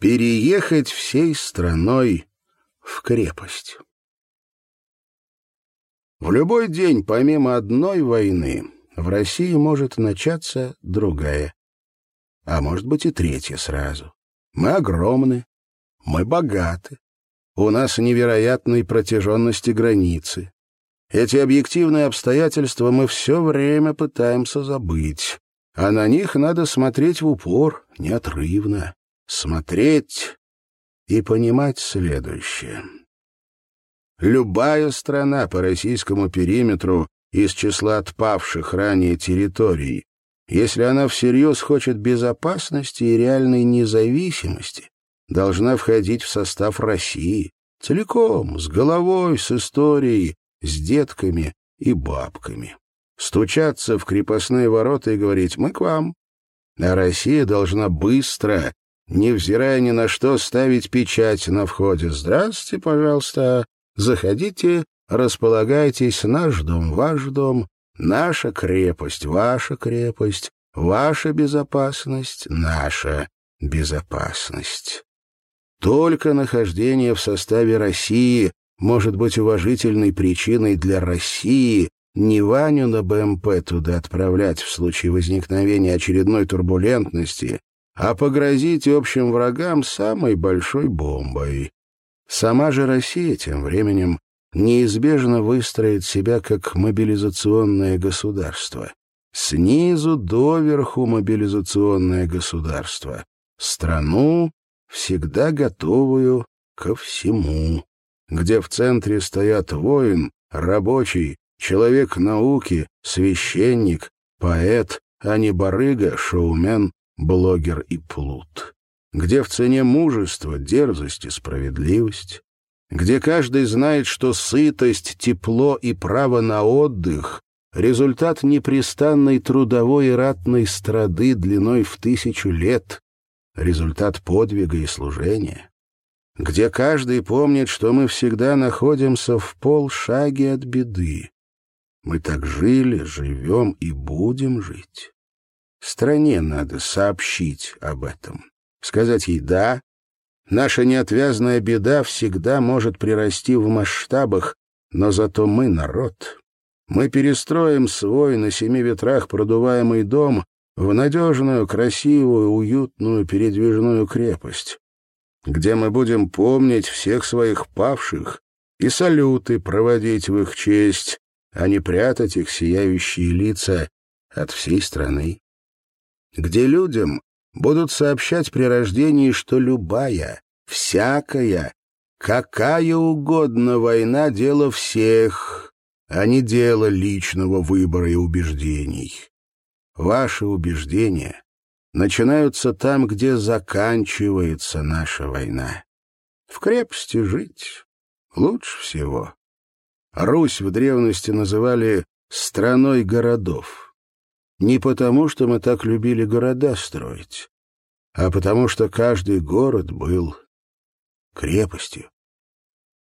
переехать всей страной в крепость. В любой день, помимо одной войны, в России может начаться другая, а может быть и третья сразу. Мы огромны, мы богаты, у нас невероятной протяженности границы. Эти объективные обстоятельства мы все время пытаемся забыть, а на них надо смотреть в упор, неотрывно. Смотреть и понимать следующее. Любая страна по российскому периметру из числа отпавших ранее территорий, если она всерьез хочет безопасности и реальной независимости, должна входить в состав России целиком, с головой, с историей, с детками и бабками. Стучаться в крепостные ворота и говорить «мы к вам». А Россия должна быстро, невзирая ни на что, ставить печать на входе. «Здравствуйте, пожалуйста, заходите, располагайтесь, наш дом, ваш дом, наша крепость, ваша крепость, ваша безопасность, наша безопасность». Только нахождение в составе России может быть уважительной причиной для России не Ваню на БМП туда отправлять в случае возникновения очередной турбулентности, а погрозить общим врагам самой большой бомбой. Сама же Россия тем временем неизбежно выстроит себя как мобилизационное государство. Снизу доверху мобилизационное государство. Страну, всегда готовую ко всему, где в центре стоят воин, рабочий, человек науки, священник, поэт, а не барыга, шоумен, блогер и плут, где в цене мужество, дерзость и справедливость, где каждый знает, что сытость, тепло и право на отдых — результат непрестанной трудовой и ратной страды длиной в тысячу лет, результат подвига и служения, где каждый помнит, что мы всегда находимся в полшаге от беды. Мы так жили, живем и будем жить. Стране надо сообщить об этом, сказать ей «да». Наша неотвязная беда всегда может прирасти в масштабах, но зато мы народ. Мы перестроим свой на семи ветрах продуваемый дом в надежную, красивую, уютную передвижную крепость, где мы будем помнить всех своих павших и салюты проводить в их честь, а не прятать их сияющие лица от всей страны. Где людям будут сообщать при рождении, что любая, всякая, какая угодно война — дело всех, а не дело личного выбора и убеждений. Ваши убеждения начинаются там, где заканчивается наша война. В крепости жить лучше всего. Русь в древности называли «страной городов». Не потому, что мы так любили города строить, а потому что каждый город был крепостью.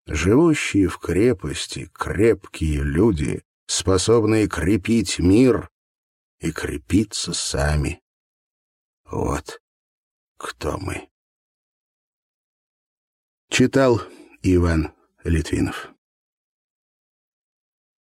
Живущие в крепости крепкие люди, способные крепить мир, и крепиться сами. Вот кто мы. Читал Иван Литвинов